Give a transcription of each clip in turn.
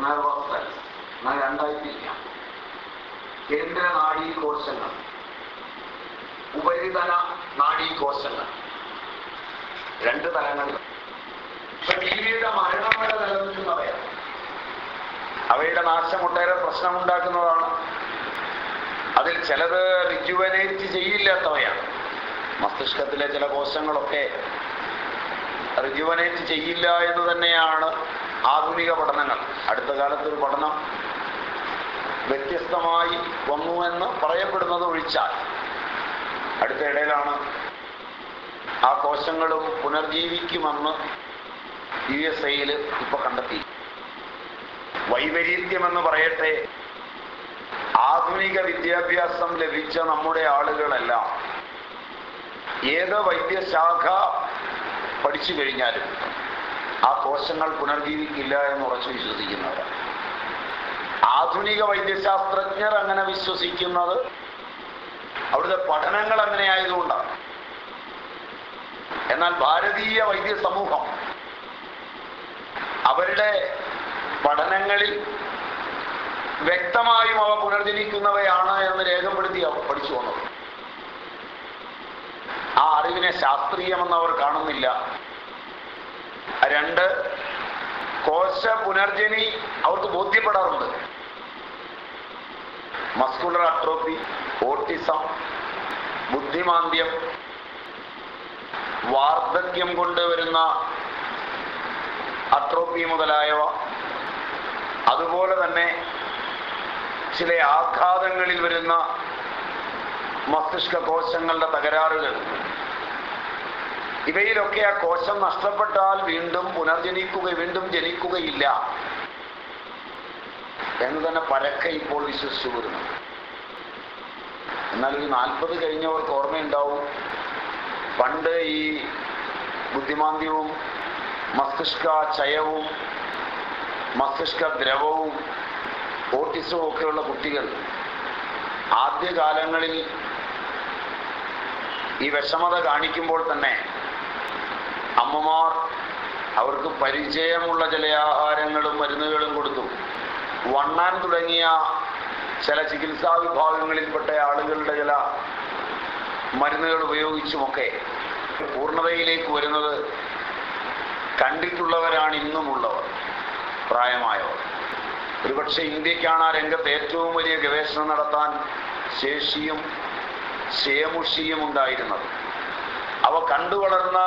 Nervous cell എന്നാൽ രണ്ടായി തിരിക്കാം. കേന്ദ്ര നാഡീകോശങ്ങൾ. ഉപരിതല നാഡീകോശങ്ങൾ. രണ്ട് തലങ്ങളിൽ ടിവിയുടെ മരണം വരെ നിലനിൽക്കുന്നവയാണ് അവയുടെ നാശം ഒട്ടേറെ പ്രശ്നമുണ്ടാക്കുന്നതാണ്. അതിൽ ചിലത് റിജുവനേറ്റ് ചെയ്യില്ലാത്തവയാണ്. മസ്തിഷ്കത്തിലെ ചില കോശങ്ങളൊക്കെ റിജുവനേറ്റ് ചെയ്യില്ല എന്ന് തന്നെയാണ് ആധുനിക പഠനങ്ങൾ. അടുത്ത കാലത്ത് ഒരു പഠനം വ്യത്യസ്തമായി വന്നു എന്ന് പറയപ്പെടുന്നത് ഒഴിച്ചാൽ. അടുത്ത ഇടയിലാണ് ആ കോശങ്ങളും പുനർജീവിക്കുമെന്ന് യു എസ് എയിൽ ഇപ്പൊ കണ്ടെത്തി. വൈപരീത്യമെന്ന് പറയട്ടെ ആധുനിക വിദ്യാഭ്യാസം ലഭിച്ച നമ്മുടെ ആളുകളെല്ലാം ഏത് വൈദ്യശാഖ പഠിച്ചു കഴിഞ്ഞാലും ആ കോശങ്ങൾ പുനർജീവിക്കില്ല എന്ന് ഉറച്ചു വിശ്വസിക്കുന്നവരാണ് ആധുനിക വൈദ്യശാസ്ത്രജ്ഞർ അങ്ങനെ വിശ്വസിക്കുന്നത് അവിടുത്തെ പഠനങ്ങൾ അങ്ങനെ ആയതുകൊണ്ടാണ് എന്നാൽ ഭാരതീയ വൈദ്യ സമൂഹം അവരുടെ പഠനങ്ങളിൽ വ്യക്തമായും അവ പുനർജനിക്കുന്നവയാണ് എന്ന് രേഖപ്പെടുത്തി അവർ പഠിച്ചു വന്നത്. ആ അറിവിനെ ശാസ്ത്രീയമെന്ന് അവർ കാണുന്നില്ല. രണ്ട് കോശ പുനർജനി അവർക്ക് ബോധ്യപ്പെടാറുണ്ട്. മസ്കുലർ അട്രോഫി ഓട്ടിസം ബുദ്ധിമാന്ദ്യം വാർദ്ധക്യം കൊണ്ടുവരുന്ന അട്രോഫി മുതലായവ. അതുപോലെ തന്നെ ചില ആഘാതങ്ങളിൽ വരുന്ന മസ്തിഷ്ക കോശങ്ങളുടെ തകരാറുകൾ. ഇവയിലൊക്കെ ആ കോശം നഷ്ടപ്പെട്ടാൽ വീണ്ടും പുനർജനിക്കുക വീണ്ടും ജനിക്കുകയില്ല. എന്ന് തന്നെ പരക്കെ ഇപ്പോൾ വിശ്വസിച്ചു വരുന്നു. എന്നാൽ ഒരു നാൽപ്പത് കഴിഞ്ഞവർക്ക് ഓർമ്മയുണ്ടാവും. പണ്ട് ഈ ബുദ്ധിമാന്ദ്യവും മസ്തിഷ്ക ചയവും മസ്തിഷ്ക ദ്രവവും ഓട്ടിസവും ഒക്കെയുള്ള കുട്ടികൾ ആദ്യകാലങ്ങളിൽ ഈ വിഷമത കാണിക്കുമ്പോൾ തന്നെ അമ്മമാർ അവർക്ക് പരിചയമുള്ള ചില ആഹാരങ്ങളും മരുന്നുകളും കൊടുത്തു. വണ്ണാൻ തുടങ്ങിയ ചില ചികിത്സാ വിഭാഗങ്ങളിൽപ്പെട്ട ആളുകളുടെ ചില മരുന്നുകൾ ഉപയോഗിച്ചുമൊക്കെ പൂർണതയിലേക്ക് വരുന്നത് കണ്ടിട്ടുള്ളവരാണ് ഇന്നുമുള്ളവർ പ്രായമായവർ. ഒരുപക്ഷെ ഇന്ത്യക്കാണ് ആ രംഗത്ത് ഏറ്റവും വലിയ ഗവേഷണം നടത്താൻ ശേഷിയും ശേമുഷിയും ഉണ്ടായിരുന്നത്. അവ കണ്ടു വളർന്ന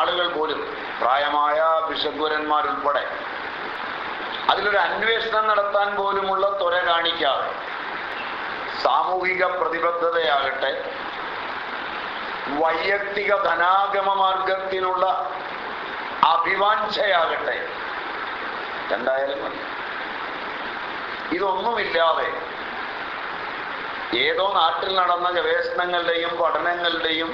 ആളുകൾ പോലും പ്രായമായ ബിഷഗ്വരന്മാരുൾപ്പെടെ അതിലൊരു അന്വേഷണം നടത്താൻ പോലുമുള്ള ത്വര കാണിക്കാതെ സാമൂഹിക പ്രതിബദ്ധതയാകട്ടെ വൈയക്തിക ധനാഗമ മാർഗത്തിനുള്ള അഭിവാഞ്ചയാകട്ടെ എന്തായാലും മതി. ഇതൊന്നുമില്ലാതെ ഏതോ നാട്ടിൽ നടന്ന ഗവേഷണങ്ങളുടെയും പഠനങ്ങളുടെയും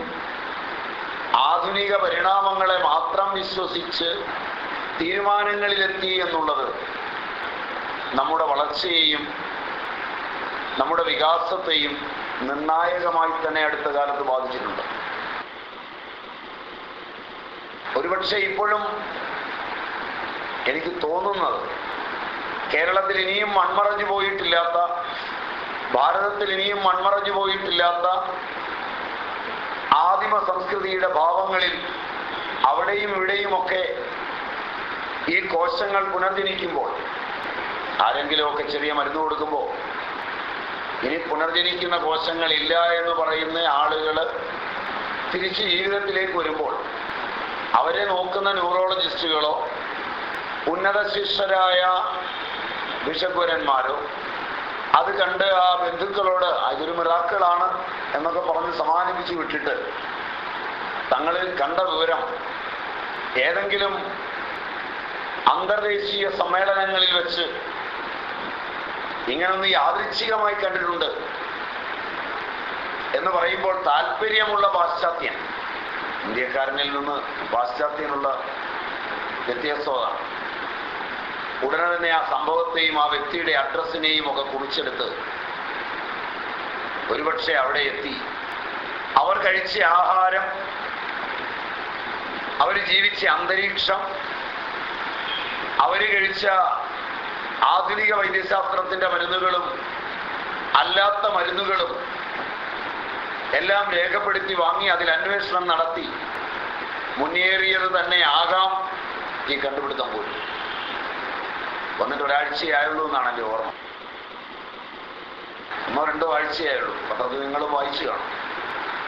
ആധുനിക പരിണാമങ്ങളെ മാത്രം വിശ്വസിച്ച് തീരുമാനങ്ങളിലെത്തി എന്നുള്ളത് നമ്മുടെ വളർച്ചയെയും നമ്മുടെ വികാസത്തെയും നിർണായകമായി തന്നെ അടുത്ത കാലത്ത് ബാധിച്ചിട്ടുണ്ട്. ഒരുപക്ഷെ ഇപ്പോഴും എനിക്ക് തോന്നുന്നത് കേരളത്തിൽ ഇനിയും മൺമറഞ്ഞു പോയിട്ടില്ലാത്ത ഭാരതത്തിൽ ഇനിയും മൺമറഞ്ഞു പോയിട്ടില്ലാത്ത ആദിമ സംസ്കൃതിയുടെ ഭാവങ്ങളിൽ അവിടെയും ഇവിടെയുമൊക്കെ ഈ കോശങ്ങൾ പുനർജനിക്കുമ്പോൾ ആരെങ്കിലുമൊക്കെ ചെറിയ മരുന്ന് കൊടുക്കുമ്പോൾ ഇനി പുനർജനിക്കുന്ന കോശങ്ങൾ ഇല്ല എന്ന് പറയുന്ന ആളുകൾ തിരിച്ച് ജീവിതത്തിലേക്ക് വരുമ്പോൾ അവരെ നോക്കുന്ന ന്യൂറോളജിസ്റ്റുകളോ ഉന്നത ശിഷ്യരായ ബിഷഗ്വരന്മാരോ അത് കണ്ട് ആ ബന്ധുക്കളോട് അതൊരു മിറാക്കളാണ് എന്നൊക്കെ പറഞ്ഞ് സമാനിപ്പിച്ച് വിട്ടിട്ട് തങ്ങളിൽ കണ്ട വിവരം ഏതെങ്കിലും അന്തർദേശീയ സമ്മേളനങ്ങളിൽ വെച്ച് ഇങ്ങനൊന്ന് യാദൃച്ഛികമായി കണ്ടിട്ടുണ്ട് എന്ന് പറയുമ്പോൾ താല്പര്യമുള്ള പാശ്ചാത്യൻ ഇന്ത്യക്കാരനിൽ നിന്ന് പാശ്ചാത്യനുള്ള വ്യത്യാസമാണ് ഉടനെ തന്നെ ആ സംഭവത്തെയും ആ വ്യക്തിയുടെ അഡ്രസ്സിനെയും ഒക്കെ കുറിച്ചെടുത്ത് ഒരുപക്ഷെ അവിടെ എത്തി. അവർ കഴിച്ച ആഹാരം അവർ ജീവിച്ച അന്തരീക്ഷം അവർ കഴിച്ച ആധുനിക വൈദ്യശാസ്ത്രത്തിന്റെ മരുന്നുകളും അല്ലാത്ത മരുന്നുകളും എല്ലാം രേഖപ്പെടുത്തി വാങ്ങി അതിൽ അന്വേഷണം നടത്തി. മുന്നേറിയത് തന്നെ ആകാം ഈ കണ്ടുപിടുത്തം പോലും. വന്നിട്ട് ഒരാഴ്ചയായുള്ളൂ എന്നാണ് എന്റെ ഓർമ്മ. ഒന്നോ രണ്ടോ ആഴ്ചയായുള്ളൂ. പത്രത്തിൽ നിങ്ങൾ വായിച്ചു കാണും.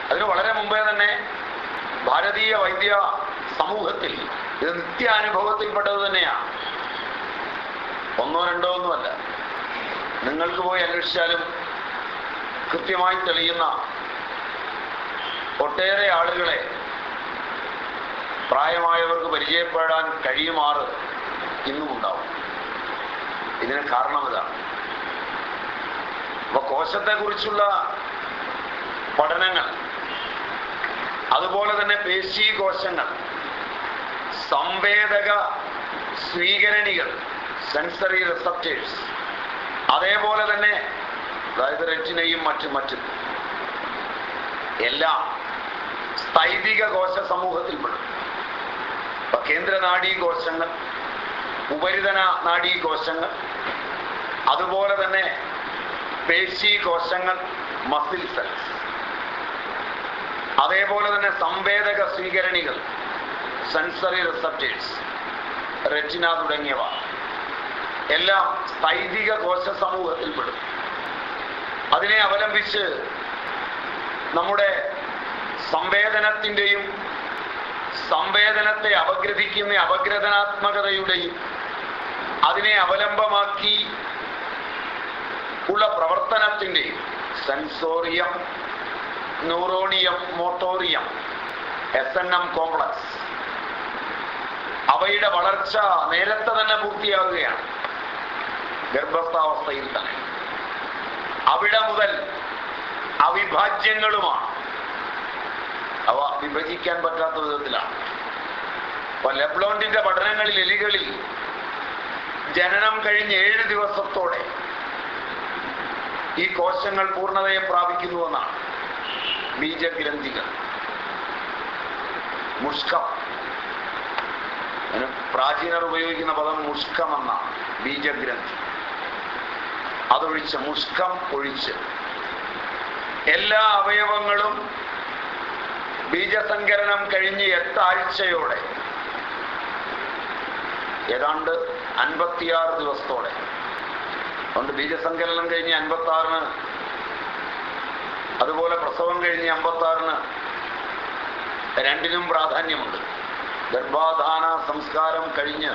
അതിന് വളരെ മുമ്പേ തന്നെ ഭാരതീയ വൈദ്യ സമൂഹത്തിൽ ഇത് നിത്യാനുഭവത്തിൽപ്പെട്ടത് തന്നെയാണ് ഒന്നോ രണ്ടോ ഒന്നുമല്ല നിങ്ങൾക്ക് പോയി അന്വേഷിച്ചാലും കൃത്യമായി തെളിയുന്ന ഒട്ടേറെ ആളുകളെ പ്രായമായവർക്ക് പരിചയപ്പെടാൻ കഴിയുമാറ് ഇന്നും ഉണ്ടാവും ഇതിന് കാരണം ഇതാണ് അപ്പൊ കോശത്തെക്കുറിച്ചുള്ള പഠനങ്ങൾ അതുപോലെ തന്നെ പേശി കോശങ്ങൾ സംവേദക സ്വീകരണികൾ സെൻസറി റിസപ്റ്റേഴ്സ് അതേപോലെ തന്നെ അതായത് റെറ്റിനയും മറ്റും മറ്റും. എല്ലാം സ്ഥൈതിക കോശ സമൂഹത്തിൽപ്പെടും കേന്ദ്ര നാഡീ കോശങ്ങൾ ഉപരിതന നാഡീ കോശങ്ങൾ അതുപോലെ തന്നെ പേശി കോശങ്ങൾ മസിൽ സെൽസ് അതേപോലെ തന്നെ സംവേദക സ്വീകരണികൾ സെൻസറി റിസപ്റ്റേഴ്സ് റെറ്റിന തുടങ്ങിയവ. എല്ലാം സ്ഥൈതിക കോശ സമൂഹത്തിൽപ്പെടും അതിനെ അവലംബിച്ച് നമ്മുടെ സംവേദനത്തിന്റെയും സംവേദനത്തെ അപഗ്രഥിക്കുന്ന അപഗ്രഥനാത്മകതയുടെയും അതിനെ അവലംബമാക്കി ഉള്ള പ്രവർത്തനത്തിന്റെ sensorium neuronium motorium S N M complex. അവയുടെ വളർച്ച നേരത്തെ തന്നെ പൂർത്തിയാകുകയാണ് ഗർഭസ്ഥാവസ്ഥയിൽ തന്നെ. അവിടെ മുതൽ അവിഭാജ്യങ്ങളുമാണ്. അവ വിഭജിക്കാൻ പറ്റാത്ത വിധത്തിലാണ്. അപ്പൊ ലെബ്ലോണ്ടിന്റെ പഠനങ്ങളിൽ എലികളിൽ ജനനം കഴിഞ്ഞ് ഏഴ് ദിവസത്തോടെ ഈ കോശങ്ങൾ പൂർണതയെ പ്രാപിക്കുന്നുവെന്നാണ് ബീജഗ്രന്ഥികൾ മുഷ്കം. പ്രാചീനർ ഉപയോഗിക്കുന്ന പദം മുഷ്കം എന്ന ബീജഗ്രന്ഥി അതൊഴിച്ച് മുഷ്കം ഒഴിച്ച്. എല്ലാ അവയവങ്ങളും ബീജസങ്കലനം കഴിഞ്ഞ് എട്ടാഴ്ചയോടെ ഏതാണ്ട് അൻപത്തിയാറ് ദിവസത്തോടെ അതുകൊണ്ട് ബീജസങ്കലനം കഴിഞ്ഞ് അൻപത്തി ആറിന് അതുപോലെ പ്രസവം കഴിഞ്ഞ് അമ്പത്തി ആറിന് രണ്ടിനും പ്രാധാന്യമുണ്ട്. ഗർഭാധാന സംസ്കാരം കഴിഞ്ഞ്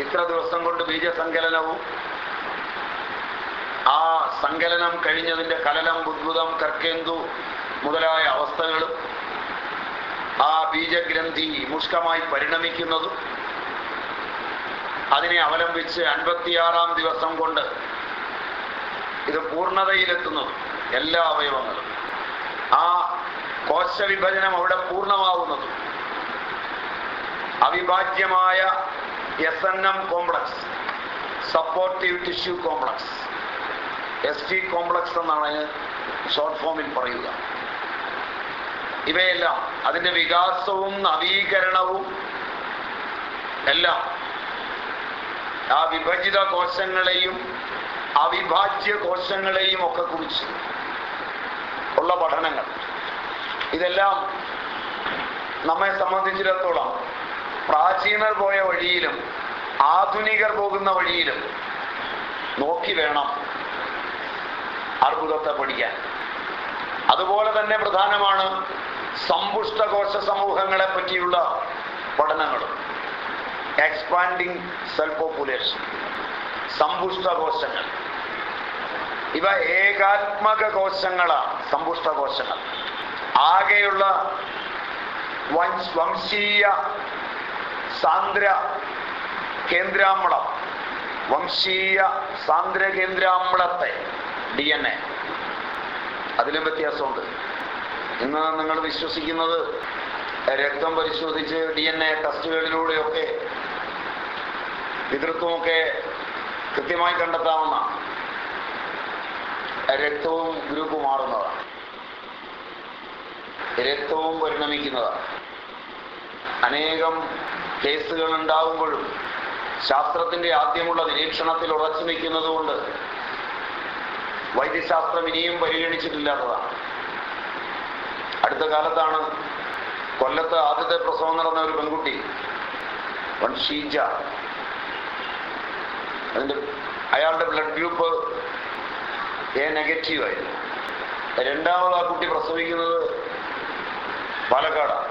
ഇത്ര ദിവസം കൊണ്ട് ബീജസങ്കലനവും ആ സങ്കലനം കഴിഞ്ഞതിന്റെ കലനം ഉദ്ഭുതം കർക്കേന്തു മുതലായ അവസ്ഥകളും ആ ബീജഗ്രന്ഥി മുഷ്കമായി പരിണമിക്കുന്നതും അതിനെ അവലംബിച്ച് അൻപത്തിയാറാം ദിവസം കൊണ്ട് ഇത് പൂർണതയിലെത്തുന്നു എല്ലാ അവയവങ്ങളും. ആ കോശവിഭജനം അവിടെ പൂർണമാവുന്നതും അവിഭാജ്യമായ S N M complex supportive tissue complex S T complex എന്നാണ് അതിന് ഷോർട്ട് ഫോമിൽ പറയുക. ഇവയെല്ലാം അതിന്റെ വികാസവും നവീകരണവും എല്ലാം ആ വിഭജിത കോശങ്ങളെയും അവിഭാജ്യ കോശങ്ങളെയും ഒക്കെ കുറിച്ച് ഉള്ള പഠനങ്ങൾ. ഇതെല്ലാം നമ്മെ സംബന്ധിച്ചിടത്തോളം പ്രാചീനർ പോയ വഴിയിലും ആധുനികർ പോകുന്ന വഴിയിലും നോക്കി വേണം അർബുദത്തെ പഠിക്കാൻ. അതുപോലെ തന്നെ പ്രധാനമാണ് സമ്പുഷ്ട കോശ സമൂഹങ്ങളെ പറ്റിയുള്ള പഠനങ്ങളും. എക്സ്പാൻഡിങ് സെൽ പോപ്പുലേഷൻ സമ്പുഷ്ട കോശങ്ങൾ ഇവ ഏകാത്മക കോശങ്ങളാണ് സമ്പുഷ്ട കോശങ്ങൾ ആകെയുള്ള വംശ- വംശീയ സാന്ദ്ര കേന്ദ്രാമ്ലം വംശീയ സാന്ദ്ര കേന്ദ്രാമ്ലത്തെ ഡി എൻ എ അതിലും വ്യത്യാസമുണ്ട്. ഇന്ന് നിങ്ങൾ വിശ്വസിക്കുന്നത് രക്തം പരിശോധിച്ച് ഡി എൻ എ ടെസ്റ്റുകളിലൂടെയൊക്കെ പിതൃത്വമൊക്കെ കൃത്യമായി കണ്ടെത്താവുന്ന രക്തവും ഗ്രൂപ്പ് മാറുന്നതാണ്. രക്തവും പരിണമിക്കുന്നതാണ്. അനേകം കേസുകൾ ഉണ്ടാകുമ്പോഴും ശാസ്ത്രത്തിന്റെ ആദ്യമുള്ള നിരീക്ഷണത്തിൽ ഉറച്ചു നിൽക്കുന്നതുകൊണ്ട് വൈദ്യശാസ്ത്രം ഇനിയും പരിഗണിച്ചിട്ടില്ലാത്തതാണ്. അടുത്ത കാലത്താണ് കൊല്ലത്ത് ആദ്യത്തെ പ്രസവം നടന്ന ഒരു പെൺകുട്ടി വൺ ഷീജ അതിന്റെ അയാളുടെ ബ്ലഡ് ഗ്രൂപ്പ് എ നെഗറ്റീവ് ആയിരുന്നു രണ്ടാമത് ആ കുട്ടി പ്രസവിക്കുന്നത് പാലക്കാടാണ്.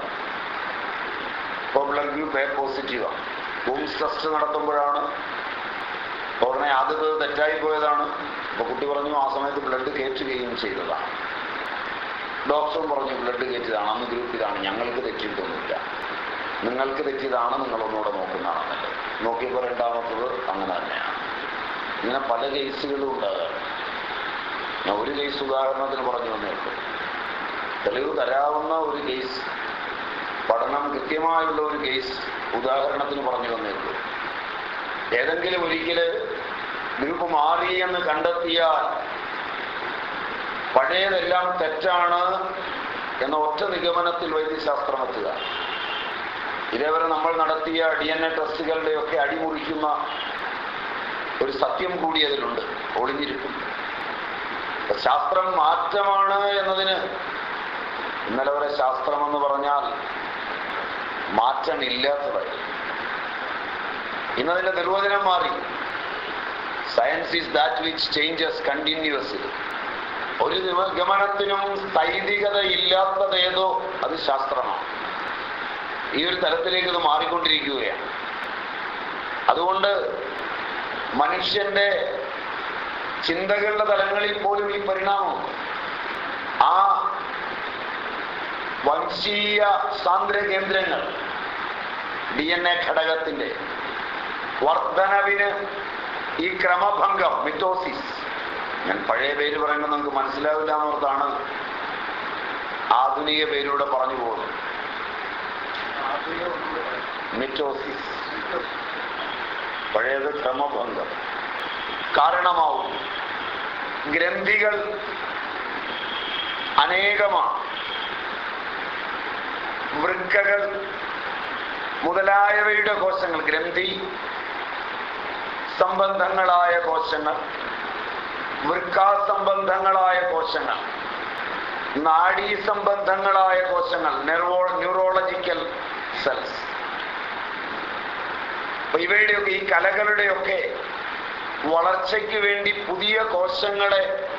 അപ്പോൾ ബ്ലഡ് ഗ്രൂപ്പ് എ പോസിറ്റീവാണ് ഹോംസ് ടെസ്റ്റ് നടത്തുമ്പോഴാണ് ഉടനെ ആദ്യത്തത് തെറ്റായി പോയതാണ്. അപ്പോൾ കുട്ടി പറഞ്ഞു ആ സമയത്ത് ബ്ലഡ് കയറ്റുകയും ചെയ്തതാണ് ഡോക്ടറും പറഞ്ഞു ബ്ലഡ് കയറ്റിയതാണ്. അന്ന് ഗ്രൂപ്പ് ഇതാണ്. ഞങ്ങൾക്ക് തെറ്റിയിട്ടൊന്നുമില്ല. നിങ്ങൾക്ക് തെറ്റിയതാണ്. നിങ്ങളൊന്നുകൂടെ നോക്കുന്നതാണെന്നല്ലേ. നോക്കിയപ്പോൾ രണ്ടാമത്തത് അങ്ങനെ തന്നെയാണ്. ഇങ്ങനെ പല കേസുകളും ഉണ്ടാകാറുണ്ട്. ഞാൻ ഒരു കേസ് ഉദാഹരണത്തിന് പറഞ്ഞു വന്നേക്കും. തെളിവ് തരാവുന്ന ഒരു കേസ് പഠനം കൃത്യമായുള്ള ഒരു കേസ് ഉദാഹരണത്തിന് പറഞ്ഞു വന്നേക്കും. ഏതെങ്കിലും ഒരിക്കൽ ഗ്രൂപ്പ് മാറി എന്ന് കണ്ടെത്തിയാൽ പഴയതെല്ലാം തെറ്റാണ് എന്ന ഒറ്റ നിഗമനത്തിൽ വൈദ്യശാസ്ത്രം എത്തുക. ഇതേവരെ നമ്മൾ നടത്തിയ ഡി എൻ എ ടെസ്റ്റുകളുടെയൊക്കെ അടിമുറിക്കുന്ന ഒരു സത്യം കൂടി അതിലുണ്ട്. ഒളിഞ്ഞിരിക്കും. ശാസ്ത്രം മാറ്റമാണ് എന്നതിന് ഇന്നലെ വരെ ശാസ്ത്രം എന്ന് പറഞ്ഞാൽ മാറ്റമില്ലാത്തതായി. ഇന്നതിന്റെ നിർവചനം മാറി. Science is that which changes continuously ഒരു നിഗമനത്തിനും സ്ഥൈതികത ഇല്ലാത്തതേതോ അത് ശാസ്ത്രമാണ്. ഈ ഒരു തലത്തിലേക്ക് ഇത് മാറിക്കൊണ്ടിരിക്കുകയാണ്. അതുകൊണ്ട് മനുഷ്യന്റെ ചിന്തകളുടെ തലങ്ങളിൽ പോലും ഈ പരിണാമം ആ വംശീയ സാന്ദ്ര കേന്ദ്രങ്ങൾ ഡി എൻ എ ഘടകത്തിന്റെ വർധനവിന് ഈ ക്രമഭംഗം മിറ്റോസിസ് ഞാൻ പഴയ പേര് പറയുമ്പോൾ നമുക്ക് മനസ്സിലാവില്ല എന്നോർത്താണ് ആധുനിക പേരിലൂടെ പറഞ്ഞു പോകുന്നത്. മിറ്റോസിസ് പഴയത് ക്രമഭംഗം കാരണമാവും. ഗ്രന്ഥികൾ അനേകമാണ്. വൃക്കകൾ മുതലായവയുടെ കോശങ്ങൾ ഗ്രന്ഥി സംബന്ധങ്ങളായ കോശങ്ങൾ വൃക്കാസംബന്ധങ്ങളായ കോശങ്ങൾ നാഡീ സംബന്ധങ്ങളായ കോശങ്ങൾ ന്യൂറോളജിക്കൽ സെൽസ്. അപ്പൊ ഇവയുടെയൊക്കെ ഈ കലകളുടെയൊക്കെ വളർച്ചയ്ക്ക് വേണ്ടി പുതിയ കോശങ്ങളെ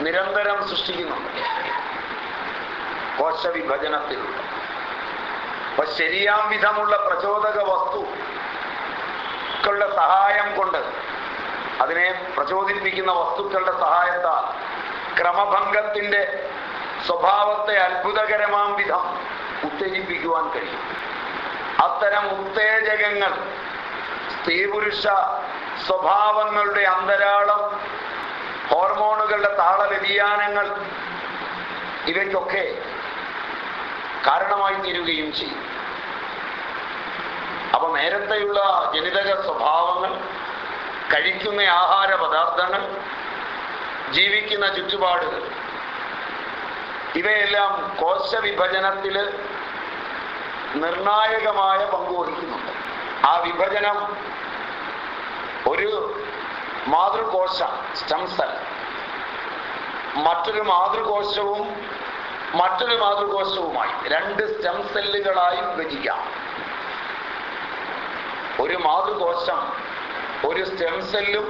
നിരന്തരം സൃഷ്ടിക്കുന്നുണ്ട്. കോശവിഭജനത്തിലൂടെ അപ്പൊ ശരിയാം വിധമുള്ള പ്രചോദക വസ്തുക്കളുടെ സഹായം കൊണ്ട് അതിനെ പ്രചോദിപ്പിക്കുന്ന വസ്തുക്കളുടെ സഹായത്താൽ ക്രമഭംഗത്തിന്റെ സ്വഭാവത്തെ അത്ഭുതകരമാം വിധം ഉത്തേജിപ്പിക്കുവാൻ കഴിയും. അത്തരം ഉത്തേജകങ്ങൾ സ്ത്രീപുരുഷ സ്വഭാവങ്ങളുടെ അന്തരാളം ഹോർമോണുകളുടെ താള വ്യതിയാനങ്ങൾ ഇവയ്ക്കൊക്കെ കാരണമായി തീരുകയും ചെയ്യും. അപ്പൊ നേരത്തെയുള്ള ജനിതക സ്വഭാവങ്ങൾ കഴിക്കുന്ന ആഹാര പദാർത്ഥങ്ങൾ ജീവിക്കുന്ന ചുറ്റുപാടുകൾ ഇവയെല്ലാം കോശവിഭജനത്തിൽ നിർണായകമായ പങ്ക് വഹിക്കുന്നുണ്ട്. ആ വിഭജനം ഒരു മാതൃകോശ സ്റ്റം സെൽ മറ്റൊരു മാതൃകോശവും മറ്റൊരു മാതൃകോശവുമായി രണ്ട് സ്റ്റം സെല്ലുകളായി വിഭജിക്കാം. ഒരു മാതൃകോശം ഒരു സ്റ്റെം സെല്ലും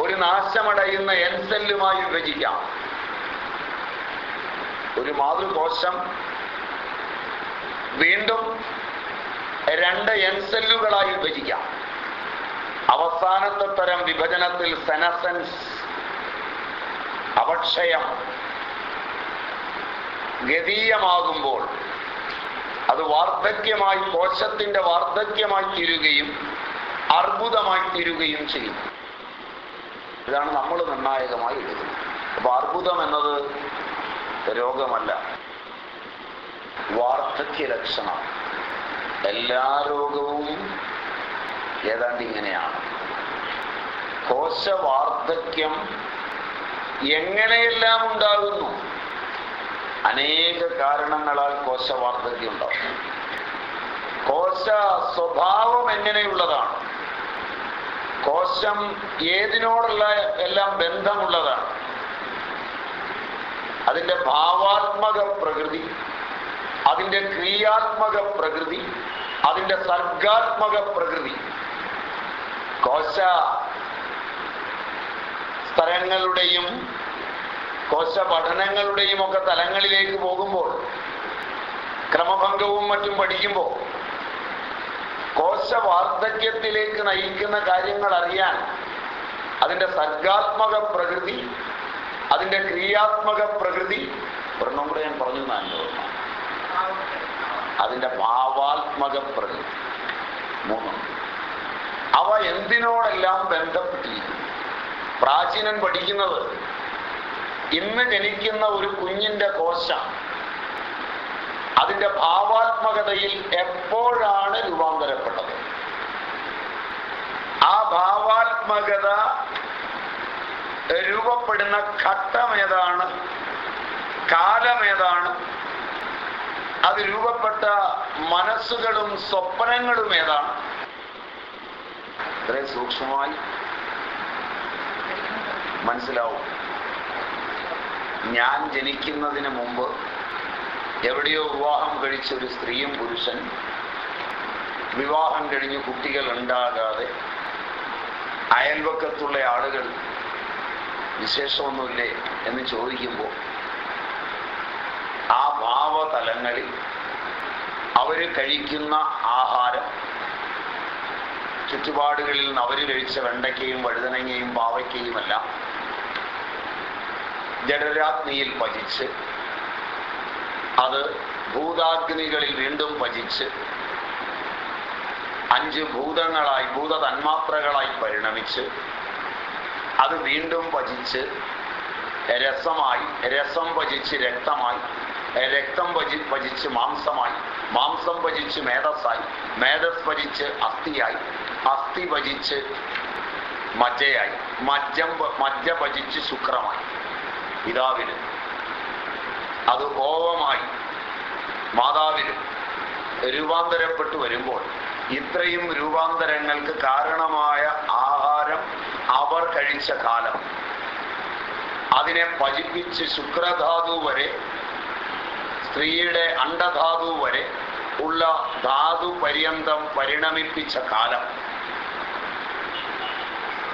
ഒരു നാശമടയുന്ന എൻ സെല്ലുമായി വിഭജിക്കാം. ഒരു മാതൃകോശം വീണ്ടും രണ്ട് എൻ സെല്ലുകളായി വിഭജിക്കാം. അവസാനത്തെ തരം വിഭജനത്തിൽ സെനസൻസ് അപക്ഷയം ഗതീയമാകുമ്പോൾ അത് വാർദ്ധക്യമായി കോശത്തിന്റെ വാർദ്ധക്യമായി തീരുകയും അർബുദമായി തീരുകയും ചെയ്യും. ഇതാണ് നമ്മൾ നിർണായകമായി എടുക്കുന്നത് അപ്പൊ അർബുദം എന്നത് രോഗമല്ല വാർദ്ധക്യ ലക്ഷണം എല്ലാ രോഗവും ഏതാണ്ട് ഇങ്ങനെയാണ്. കോശവാർദ്ധക്യം എങ്ങനെയെല്ലാം ഉണ്ടാകുന്നു? അനേക കാരണങ്ങളാൽ കോശവാർദ്ധക്യം ഉണ്ടാകും കോശ സ്വഭാവം എങ്ങനെയുള്ളതാണ്? കോശം ഏതിനോടുള്ള എല്ലാം ബന്ധമുള്ളതാണ്? അതിന്റെ ഭാവാത്മക പ്രകൃതി അതിന്റെ ക്രിയാത്മക പ്രകൃതി അതിന്റെ സർഗാത്മക പ്രകൃതി. കോശ സ്ഥലങ്ങളുടെയും കോശ പഠനങ്ങളുടെയും ഒക്കെ തലങ്ങളിലേക്ക് പോകുമ്പോൾ ക്രമഭംഗവും മറ്റും പഠിക്കുമ്പോൾ കോശ വാർദ്ധക്യത്തിലേക്ക് നയിക്കുന്ന കാര്യങ്ങൾ അറിയാൻ അതിന്റെ സർഗാത്മക പ്രകൃതി അതിന്റെ ക്രിയാത്മക പ്രകൃതി ഒരെണ്ണം കൂടെ ഞാൻ പറഞ്ഞു നാല് അതിന്റെ ഭാവാത്മക പ്രകൃതി മൂന്ന്. അവ എന്തിനോടെല്ലാം ബന്ധപ്പെട്ടിരിക്കുന്നു? പ്രാചീനൻ പഠിക്കുന്നത് ഇന്ന് ജനിക്കുന്ന ഒരു കുഞ്ഞിന്റെ കോശം അതിന്റെ ഭാവാത്മകതയിൽ എപ്പോഴാണ് രൂപാന്തരപ്പെട്ടത്? ആ ഭാവാത്മകത രൂപപ്പെടുന്ന ഘട്ടം ഏതാണ്? കാലമേതാണ് അത് രൂപപ്പെട്ട മനസ്സുകളും സ്വപ്നങ്ങളും ഏതാണ്? ഇത്രയും സൂക്ഷ്മമായി മനസ്സിലാവും. ഞാൻ ജനിക്കുന്നതിന് മുമ്പ് എവിടെയോ വിവാഹം കഴിച്ച ഒരു സ്ത്രീയും പുരുഷൻ വിവാഹം കഴിഞ്ഞ് കുട്ടികൾ ഉണ്ടാകാതെ അയൽവക്കത്തുള്ള ആളുകൾ വിശേഷമൊന്നുമില്ലേ എന്ന് ചോദിക്കുമ്പോൾ ആ ഭാവതലങ്ങളിൽ അവർ കഴിക്കുന്ന ആഹാരം ചുറ്റുപാടുകളിൽ നിന്ന് അവർ കഴിച്ച വെണ്ടയ്ക്കയും വഴുതനങ്ങയും പാവയ്ക്കയുമെല്ലാം. ജഡരാഗ്നിയിൽ പചിച്ച് അത് ഭൂതാഗ്നികളിൽ വീണ്ടും പചിച്ച് അഞ്ച് ഭൂതങ്ങളായി ഭൂത തന്മാത്രകളായി പരിണമിച്ച് അത് വീണ്ടും പചിച്ച് രസമായി രസം പചിച്ച് രക്തമായി രക്തം ഭജി ഭജിച്ച് മാംസമായി. മാംസം ഭജിച്ച് മേധസ്സായി. മേധസ് ഭജിച്ച് അസ്ഥിയായി. അസ്ഥി ഭജിച്ച് മജ്ജയായി. മജ്ജം മജ്ജ ഭജിച്ച് ശുക്രമായി. പിതാവിന് അത് ഓവമായി മാതാവിനും രൂപാന്തരപ്പെട്ടു വരുമ്പോൾ ഇത്രയും രൂപാന്തരങ്ങൾക്ക് കാരണമായ ആഹാരം അവർ കഴിച്ച കാലം. അതിനെ പചിപ്പിച്ച് ശുക്രധാതു വരെ സ്ത്രീയുടെ അണ്ടധാതു വരെ ഉള്ള ധാതു പര്യന്തം പരിണമിപ്പിച്ച കാലം.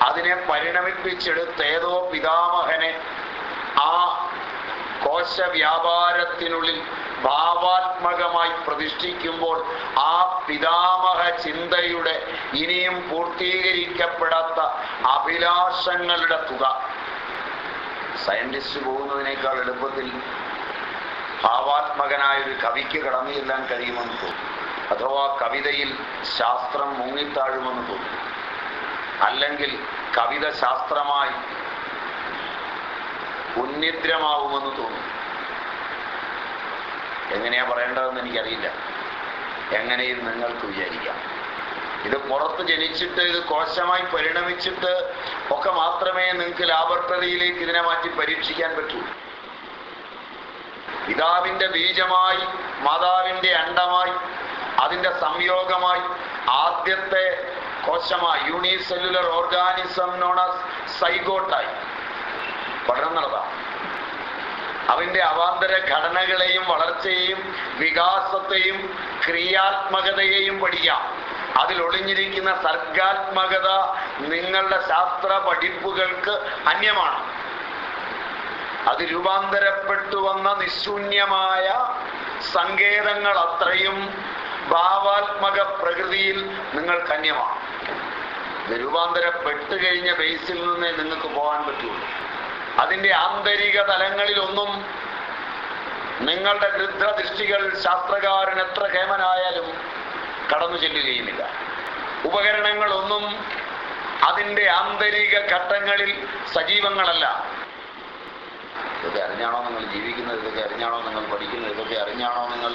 അതിനെ പരിണമിപ്പിച്ചെടുത്ത് ഏതോ പിതാമഹനെ ആ കോശ വ്യാപാരത്തിനുള്ളിൽ ഭാവാത്മകമായി പ്രതിഷ്ഠിക്കുമ്പോൾ ആ പിതാമഹ ചിന്തയുടെ ഇനിയും പൂർത്തീകരിക്കപ്പെടാത്ത അഭിലാഷങ്ങളുടെ തുക. സയന്റിസ്റ്റ് പോകുന്നതിനേക്കാൾ എളുപ്പത്തിൽ ഭാവാത്മകനായ ഒരു കവിക്ക് കടന്നു ചെല്ലാൻ കഴിയുമെന്ന് തോന്നും. അഥവാ കവിതയിൽ ശാസ്ത്രം മുങ്ങിത്താഴുമെന്ന് തോന്നും. അല്ലെങ്കിൽ കവിത ശാസ്ത്രമായി ഉന്നിദ്രമാവുമെന്ന് തോന്നും. എങ്ങനെയാ പറയേണ്ടതെന്ന് എനിക്കറിയില്ല. എങ്ങനെയും നിങ്ങൾക്ക് വിചാരിക്കാം. ഇത് പുറത്ത് ജനിച്ചിട്ട് ഇത് കോശമായി പരിണമിച്ചിട്ട് ഒക്കെ മാത്രമേ നിങ്ങൾക്ക് ലാബറട്ടറിയിലേക്ക് ഇതിനെ മാറ്റി പരീക്ഷിക്കാൻ പറ്റൂ. പിതാവിന്റെ ബീജമായി മാതാവിന്റെ അണ്ടമായി അതിന്റെ സംയോഗമായി ആദ്യത്തെ കോശമായി യൂണിസെല്ലുലർ ഓർഗാനിസം നോണസ് സൈഗോട്ടായി പഠനം നടത്താം അവന്റെ അവാന്തര ഘടനകളെയും വളർച്ചയെയും വികാസത്തെയും ക്രിയാത്മകതയെയും പഠിക്കാം. അതിൽ ഒളിഞ്ഞിരിക്കുന്ന സർഗാത്മകത നിങ്ങളുടെ ശാസ്ത്ര പഠിപ്പുകൾക്ക് അന്യമാണ്. അത് രൂപാന്തരപ്പെട്ടു വന്ന നിശൂന്യമായ സങ്കേതങ്ങൾ അത്രയും ഭാവാത്മക പ്രകൃതിയിൽ നിങ്ങൾ കന്യമാണ്. രൂപാന്തരപ്പെട്ട് കഴിഞ്ഞ ബേസിൽ നിന്നേ നിങ്ങൾക്ക് പോകാൻ പറ്റുള്ളൂ അതിന്റെ ആന്തരിക തലങ്ങളിലൊന്നും നിങ്ങളുടെ ഗൃദ്ധദൃഷ്ടികൾ ശാസ്ത്രകാരൻ എത്ര കേമനായാലും കടന്നു ചെല്ലുകയുമില്ല. ഉപകരണങ്ങളൊന്നും അതിന്റെ ആന്തരിക ഘട്ടങ്ങളിൽ സജീവങ്ങളല്ല. ഇതൊക്കെ അറിഞ്ഞാണോ നിങ്ങൾ ജീവിക്കുന്നത്? ഇതൊക്കെ അറിഞ്ഞാണോ നിങ്ങൾ പഠിക്കുന്നത്? ഇതൊക്കെ അറിഞ്ഞാണോ നിങ്ങൾ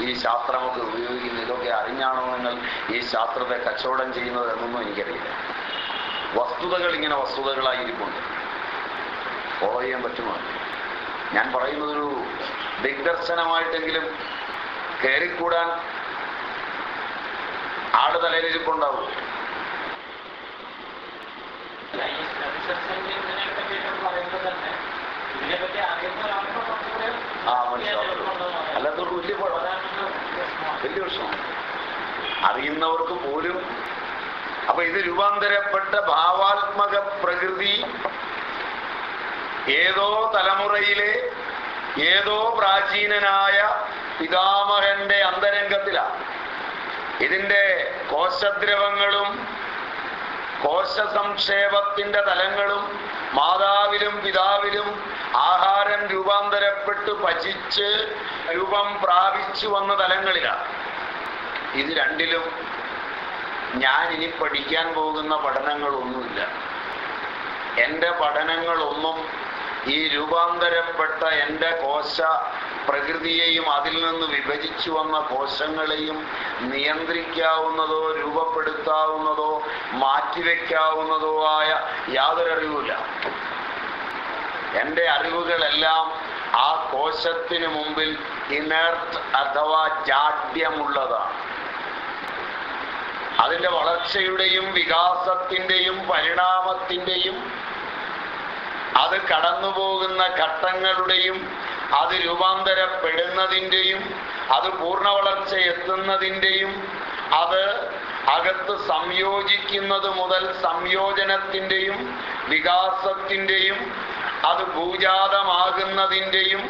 ഈ ശാസ്ത്രമൊക്കെ ഉപയോഗിക്കുന്നത്? ഇതൊക്കെ അറിഞ്ഞാണോ നിങ്ങൾ ഈ ശാസ്ത്രത്തെ കച്ചവടം ചെയ്യുന്നത് എന്നൊന്നും എനിക്കറിയില്ല. വസ്തുതകൾ ഇങ്ങനെ വസ്തുതകളായിരിക്കുന്നു ഫോളോ ചെയ്യാൻ പറ്റുമോ? ഞാൻ പറയുന്നതൊരു ദിഗ്ദർശനമായിട്ടെങ്കിലും കയറിക്കൂടാൻ ആട് തലയിലിരിപ്പുണ്ടാവും ആ മനസ്സിലാവും വലിയ വലിയ പ്രശ്നമാണ് അറിയുന്നവർക്ക് പോലും അപ്പൊ ഇത് രൂപാന്തരപ്പെട്ട ഭാവാത്മക പ്രകൃതി ഏതോ തലമുറയിലെ ഏതോ പ്രാചീനനായ പിതാമഹന്റെ അന്തരംഗത്തിലാണ്. ഇതിന്റെ കോശദ്രവങ്ങളും കോശസംക്ഷേപത്തിന്റെ തലങ്ങളും മാതാവിലും പിതാവിലും ആഹാരം രൂപാന്തരപ്പെട്ട് പചിച്ച് രൂപം പ്രാപിച്ചു വന്ന തലങ്ങളിലാണ്. ഇത് രണ്ടിലും ഞാൻ ഇനി പഠിക്കാൻ പോകുന്ന പഠനങ്ങളൊന്നുമില്ല. എന്റെ പഠനങ്ങളൊന്നും ഈ രൂപാന്തരപ്പെട്ട എന്റെ കോശ പ്രകൃതിയെയും അതിൽ നിന്ന് വിഭജിച്ചു വന്ന കോശങ്ങളെയും നിയന്ത്രിക്കാവുന്നതോ രൂപപ്പെടുത്താവുന്നതോ മാറ്റിവെക്കാവുന്നതോ ആയ യാതൊരു അറിവുമില്ല എന്റെ അറിവുകളെല്ലാം ആ കോശത്തിന് മുമ്പിൽ ഇനർത്ത് അഥവാ ജാഡ്യമുള്ളതാണ്. അതിന്റെ വളർച്ചയുടെയും വികാസത്തിന്റെയും പരിണാമത്തിന്റെയും അത് കടന്നുപോകുന്ന ഘട്ടങ്ങളുടെയും അത് രൂപാന്തരപ്പെടുന്നതിന്റെയും അത് പൂർണ വളർച്ച എത്തുന്നതിന്റെയും അത് അകത്ത് സംയോജിക്കുന്നത് മുതൽ സംയോജനത്തിന്റെയും വികാസത്തിന്റെയും അത് ഭൂജാതമാകുന്നതിന്റെയും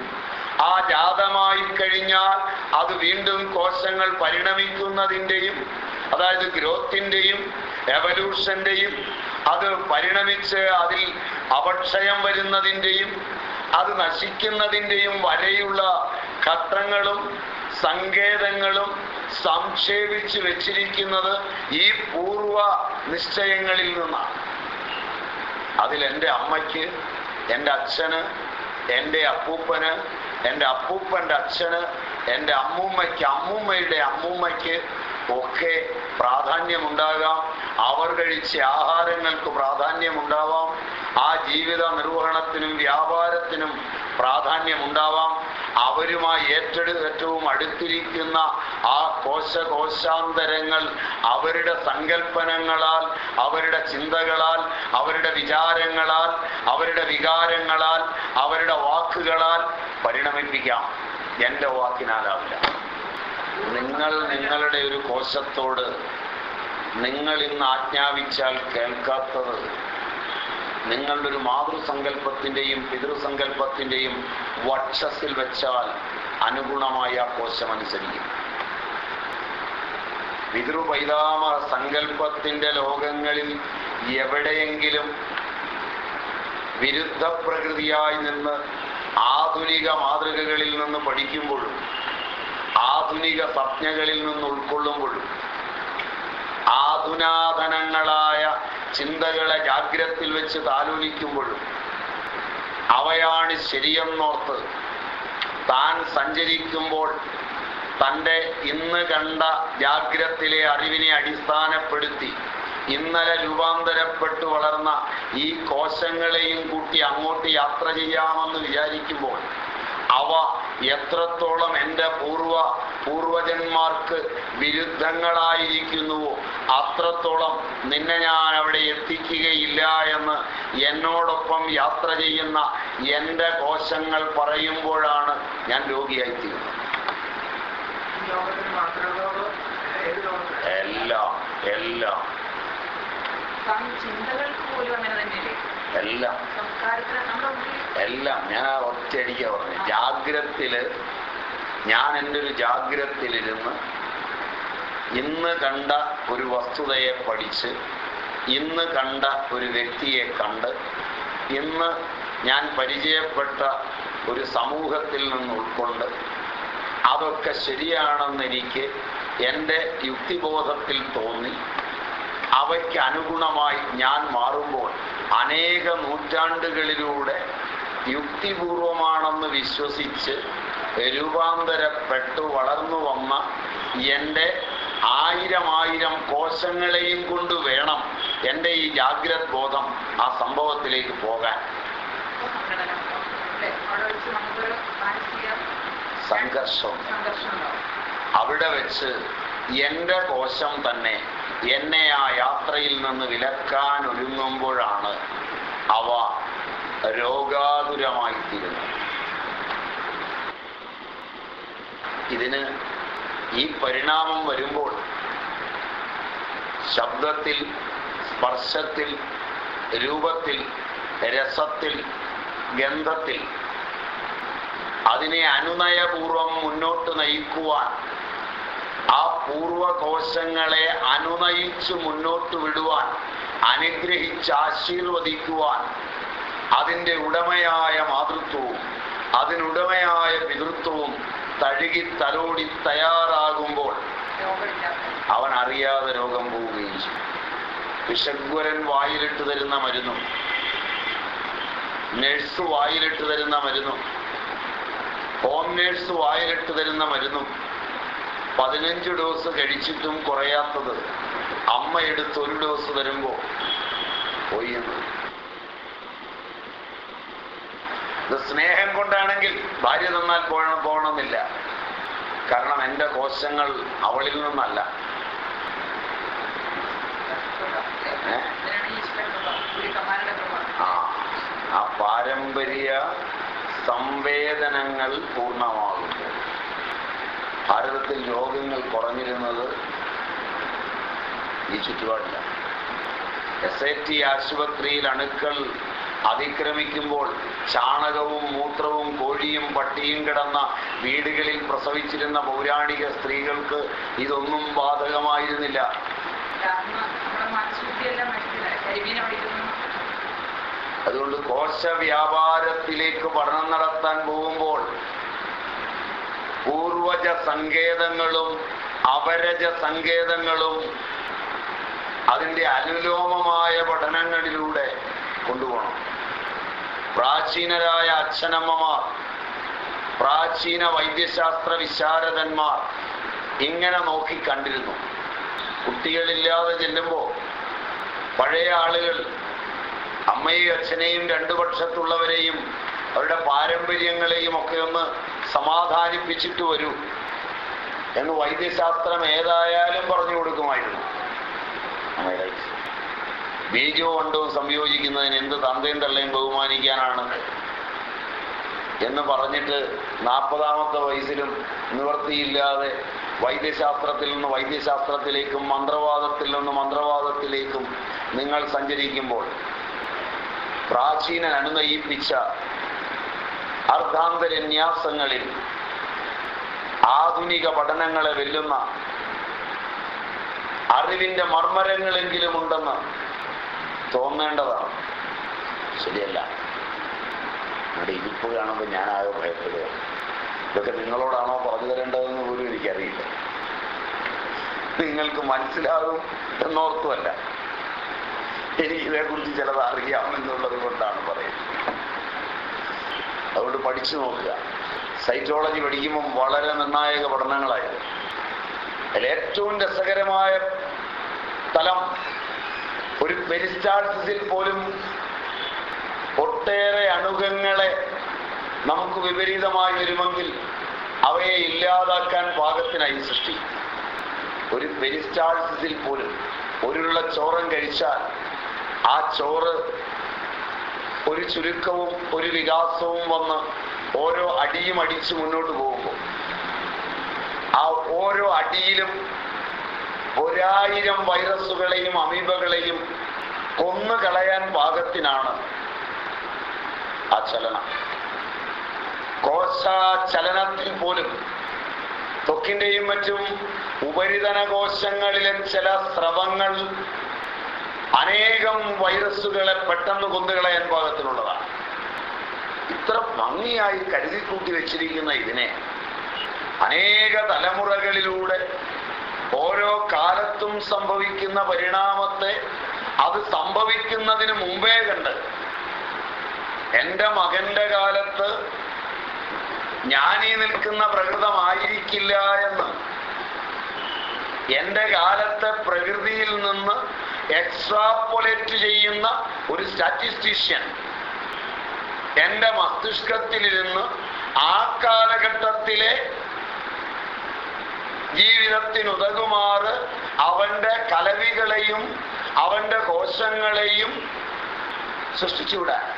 ആ ജാതമായി കഴിഞ്ഞാൽ അത് വീണ്ടും കോശങ്ങൾ പരിണമിക്കുന്നതിന്റെയും അതായത് ഗ്രോത്തിന്റെയും എവല്യൂഷന്റെയും അത് പരിണമിച്ച് അതിൽ അപക്ഷയം വരുന്നതിന്റെയും അത് നശിക്കുന്നതിന്റെയും വരെയുള്ള ഘട്ടങ്ങളും സങ്കേതങ്ങളും സംക്ഷേപിച്ച് വെച്ചിരിക്കുന്നത് ഈ പൂർവ നിശ്ചയങ്ങളിൽ നിന്നാണ്. അതിൽ എന്റെ അമ്മയ്ക്ക് എന്റെ അച്ഛന് എന്റെ അപ്പൂപ്പന് എന്റെ അപ്പൂപ്പന്റെ അച്ഛന് എന്റെ അമ്മൂമ്മയ്ക്ക് അമ്മൂമ്മയുടെ അമ്മൂമ്മയ്ക്ക് ഒക്കെ പ്രാധാന്യമുണ്ടാകാം. അവർ കഴിച്ച ആഹാരങ്ങൾക്ക് പ്രാധാന്യമുണ്ടാവാം. ആ ജീവിത നിർവഹണത്തിനും വ്യാപാരത്തിനും പ്രാധാന്യമുണ്ടാവാം. അവരുമായി ഏറ്റെടു ഏറ്റവും അടുത്തിരിക്കുന്ന ആ കോശ കോശാന്തരങ്ങൾ അവരുടെ സങ്കല്പനങ്ങളാൽ അവരുടെ ചിന്തകളാൽ അവരുടെ വിചാരങ്ങളാൽ അവരുടെ വികാരങ്ങളാൽ അവരുടെ വാക്കുകളാൽ പരിണമിപ്പിക്കാം. എന്റെ വാക്കിനാലാവില്ല. നിങ്ങൾ നിങ്ങളുടെ ഒരു കോശത്തോട് നിങ്ങൾ ഇന്ന് ആജ്ഞാപിച്ചാൽ കേൾക്കാത്തത് നിങ്ങളുടെ ഒരു മാതൃസങ്കല്പത്തിന്റെയും പിതൃസങ്കല്പത്തിന്റെയും വക്ഷസിൽ വെച്ചാൽ അനുഗുണമായ കോശം അനുസരിക്കും. പിതൃപൈതാമ സങ്കല്പത്തിന്റെ ലോകങ്ങളിൽ എവിടെയെങ്കിലും വിരുദ്ധ പ്രകൃതിയായി നിന്ന് ആധുനിക മാതൃകകളിൽ നിന്ന് പഠിക്കുമ്പോഴും ആധുനിക സംജ്ഞകളിൽ നിന്ന് ഉൾക്കൊള്ളുമ്പോഴും ആധുനാധനങ്ങളായ ചിന്തകളെ ജാഗ്രത്തിൽ വെച്ച് താലോലിക്കുമ്പോഴും അവയാണ് ശരിയെന്നോർത്ത് താൻ സഞ്ചരിക്കുമ്പോൾ തന്റെ ഇന്ന് കണ്ട ജാഗ്രത്തിലെ അറിവിനെ അടിസ്ഥാനപ്പെടുത്തി ഇന്നലെ രൂപാന്തരപ്പെട്ടു വളർന്ന ഈ കോശങ്ങളെയും കൂട്ടി അങ്ങോട്ട് യാത്ര ചെയ്യാമെന്ന് വിചാരിക്കുമ്പോൾ അവ എത്രത്തോളം എന്റെ പൂർവ പൂർവജന്മാർക്ക് വിരുദ്ധങ്ങളായിരിക്കുന്നുവോ അത്രത്തോളം നിന്നെ ഞാൻ അവിടെ എത്തിക്കുകയില്ല എന്ന് എന്നോടൊപ്പം യാത്ര ചെയ്യുന്ന എന്റെ കോശങ്ങൾ പറയുമ്പോഴാണ് ഞാൻ രോഗിയായിത്തീരുന്നത്. എല്ലാം എല്ലാം. എല്ലാം. എല്ലാം ഞാൻ ഒറ്റയടിക്കാ പറഞ്ഞു ജാഗ്രത്തിൽ ഞാൻ എന്റെ ഒരു ജാഗ്രത്തിലിരുന്ന് ഇന്ന് കണ്ട ഒരു വസ്തുതയെ പഠിച്ച് ഇന്ന് കണ്ട ഒരു വ്യക്തിയെ കണ്ട് ഇന്ന് ഞാൻ പരിചയപ്പെട്ട ഒരു സമൂഹത്തിൽ നിന്ന് ഉൾക്കൊണ്ട് അതൊക്കെ ശരിയാണെന്ന് എനിക്ക് എന്റെ യുക്തിബോധത്തിൽ തോന്നി. അവയ്ക്ക് അനുഗുണമായി ഞാൻ മാറുമ്പോൾ അനേക നൂറ്റാണ്ടുകളിലൂടെ യുക്തിപൂർവമാണെന്ന് വിശ്വസിച്ച് രൂപാന്തരപ്പെട്ടു വളർന്നു വന്ന എന്റെ ആയിരം ആയിരം കോശങ്ങളെയും കൊണ്ട് വേണം എന്റെ ഈ ജാഗ്രത് ബോധം ആ സംഭവത്തിലേക്ക് പോകാൻ. സംഘർഷം. അവിടെ വെച്ച് എന്റെ കോശം തന്നെ എന്നെ ആ യാത്രയിൽ നിന്ന് വിലക്കാൻ ഒരുങ്ങുമ്പോഴാണ് അവ രോഗാതുരമായിത്തീരുന്നത് ഇതിന് ഈ പരിണാമം വരുമ്പോൾ ശബ്ദത്തിൽ സ്പർശത്തിൽ രൂപത്തിൽ രസത്തിൽ ഗന്ധത്തിൽ അതിനെ അനുനയപൂർവം മുന്നോട്ട് നയിക്കുവാൻ ആ പൂർവകോശങ്ങളെ അനുനയിച്ച് മുന്നോട്ട് വിടുവാൻ അനുഗ്രഹിച്ച് ആശീർവദിക്കുവാൻ അതിന്റെ ഉടമയായ മാതൃത്വവും അതിനുടമയായ പിതൃത്വവും തഴുകി തലോടി തയ്യാറാകുമ്പോൾ അവൻ അറിയാതെ രോഗം പോവുകയും ചെയ്യും. വിഷഗ്വരൻ വായിലിട്ട് തരുന്ന മരുന്നും നഴ്സ് വായിലിട്ട് തരുന്ന മരുന്നും ഹോം നേഴ്സ് വായിലിട്ട് തരുന്ന മരുന്നും പതിനഞ്ച് ഡോസ് കഴിച്ചിട്ടും കുറയാത്തത് അമ്മ എടുത്ത് ഒരു ഡോസ് തരുമ്പോൾ പോയി എന്ന് ഇത് സ്നേഹം കൊണ്ടാണെങ്കിൽ ഭാര്യ തന്നാൽ പോകണം പോകണമെന്നില്ല കാരണം എന്റെ കോശങ്ങൾ അവളിൽ നിന്നല്ല. ആ പാരമ്പര്യ സംവേദനങ്ങൾ പൂർണമാകുമ്പോൾ ഭാരതത്തിൽ രോഗങ്ങൾ കുറഞ്ഞിരുന്നത് ഈ ചുറ്റുപാടില്ല എസ് ഐ ടി ആശുപത്രിയിൽ അണുക്കൾ അതിക്രമിക്കുമ്പോൾ ചാണകവും മൂത്രവും കോഴിയും പട്ടിയും കിടന്ന വീടുകളിൽ പ്രസവിച്ചിരുന്ന പൗരാണിക സ്ത്രീകൾക്ക് ഇതൊന്നും ബാധകമായിരുന്നില്ല. അതുകൊണ്ട് കോശ വ്യാപാരത്തിലേക്ക് പഠനം നടത്താൻ പോകുമ്പോൾ പൂർവജ സങ്കേതങ്ങളും അപരജ സങ്കേതങ്ങളും അതിന്റെ അനുലോമമായ പഠനങ്ങളിലൂടെ കൊണ്ടുപോകണം. പ്രാചീനരായ അച്ഛനമ്മമാർ പ്രാചീന വൈദ്യശാസ്ത്ര വിശാരദന്മാർ ഇങ്ങനെ നോക്കി കണ്ടിരുന്നു കുട്ടികളില്ലാതെ ചെല്ലുമ്പോൾ പഴയ ആളുകൾ അമ്മയും അച്ഛനെയും രണ്ടു പക്ഷത്തുള്ളവരെയും അവരുടെ പാരമ്പര്യങ്ങളെയും ഒക്കെ ഒന്ന് സമാധാനിപ്പിച്ചിട്ട് വരൂ എന്ന് വൈദ്യശാസ്ത്രം ഏതായാലും പറഞ്ഞു കൊടുക്കുമായിരുന്നു? ബീജവും അണ്ടവും സംയോജിക്കുന്നതിന് എന്ത് തന്തയും തള്ളയും ബഹുമാനിക്കാനാണ്? എന്ന് പറഞ്ഞിട്ട് നാൽപ്പതാമത്തെ വയസ്സിലും നിവൃത്തിയില്ലാതെ വൈദ്യശാസ്ത്രത്തിൽ നിന്ന് വൈദ്യശാസ്ത്രത്തിലേക്കും മന്ത്രവാദത്തിൽ നിന്ന് മന്ത്രവാദത്തിലേക്കും നിങ്ങൾ സഞ്ചരിക്കുമ്പോൾ പ്രാചീനൻ അനുനയിപ്പിച്ച അർദ്ധാന്തരന്യാസങ്ങളിൽ ആധുനിക പഠനങ്ങളെ വെല്ലുന്ന അറിവിന്റെ മർമ്മരങ്ങളെങ്കിലും ഉണ്ടെന്ന് തോന്നേണ്ടതാണ്. ശരിയല്ല. അവിടെ ഇരിപ്പ് ഞാൻ ഞാനാകെ ഭയപ്പെടുക. ഇതൊക്കെ നിങ്ങളോടാണോ പറഞ്ഞു തരേണ്ടതെന്ന് പോലും എനിക്കറിയില്ല. നിങ്ങൾക്ക് മനസ്സിലാകും എന്നോർത്തുമല്ല. എനിക്ക് ഇതേക്കുറിച്ച് ചിലത് അറിയാമെന്നുള്ളത് കൊണ്ടാണ് പറയുന്നത്. അതുകൊണ്ട് പഠിച്ചു നോക്കുക. സൈക്കോളജി പഠിക്കുമ്പം വളരെ നിർണായക പഠനങ്ങളായിരുന്നു. അതിൽ ഏറ്റവും രസകരമായ തലം ഒരു പെരിസ്റ്റാൾസിസിൽ പോലും ഒട്ടേറെ അണുകങ്ങളെ നമുക്ക് വിപരീതമായി വരുമെങ്കിൽ അവയെ ഇല്ലാതാക്കാൻ പാകത്തിനായി സൃഷ്ടി. ഒരു പെരിസ്റ്റാൾസിൽ പോലും ഒരുള്ള ചോറം കഴിച്ചാൽ ആ ചോറ് ഒരു ചുരുക്കവും ഒരു വികാസവും വന്ന് ഓരോ അടിയും അടിച്ച് മുന്നോട്ട് പോകുമ്പോൾ ആ ഓരോ അടിയിലും ഒരായിരം വൈറസുകളെയും അമീബകളെയും കൊന്നു കളയാൻ പാകത്തിനാണ് ആ ചലനം. കോശ ചലനത്തിൽ പോലും ത്വക്കിന്റെയും മറ്റും ഉപരിതന കോശങ്ങളിലെ ചില സ്രവങ്ങൾ അനേകം വൈറസുകളെ പെട്ടെന്ന് കൊന്നുകളയാൻ പാകത്തിനുള്ളതാണ്. ഇത്ര ഭംഗിയായി കരുതിക്കൂട്ടി വെച്ചിരിക്കുന്ന ഇതിനെ അനേക തലമുറകളിലൂടെ ഓരോ കാലത്തും സംഭവിക്കുന്ന പരിണാമത്തെ അത് സംഭവിക്കുന്നതിന് മുമ്പേ കണ്ട്. എന്റെ മകന്റെ കാലത്ത് ഞാനീ നിൽക്കുന്ന പ്രകൃതമായിരിക്കില്ല എന്ന്. എന്റെ കാലത്തെ പ്രകൃതിയിൽ നിന്ന് എക്സ്ട്രാപ്പൊലേറ്റ് ചെയ്യുന്ന ഒരു സ്റ്റാറ്റിസ്റ്റീഷ്യൻ എന്റെ മസ്തിഷ്കത്തിലിരുന്ന് ആ കാലഘട്ടത്തിലെ ജീവിതത്തിനുതകുമാറ് അവന്റെ കലവികളെയും അവന്റെ കോശങ്ങളെയും സൃഷ്ടിച്ചുവിടാൻ.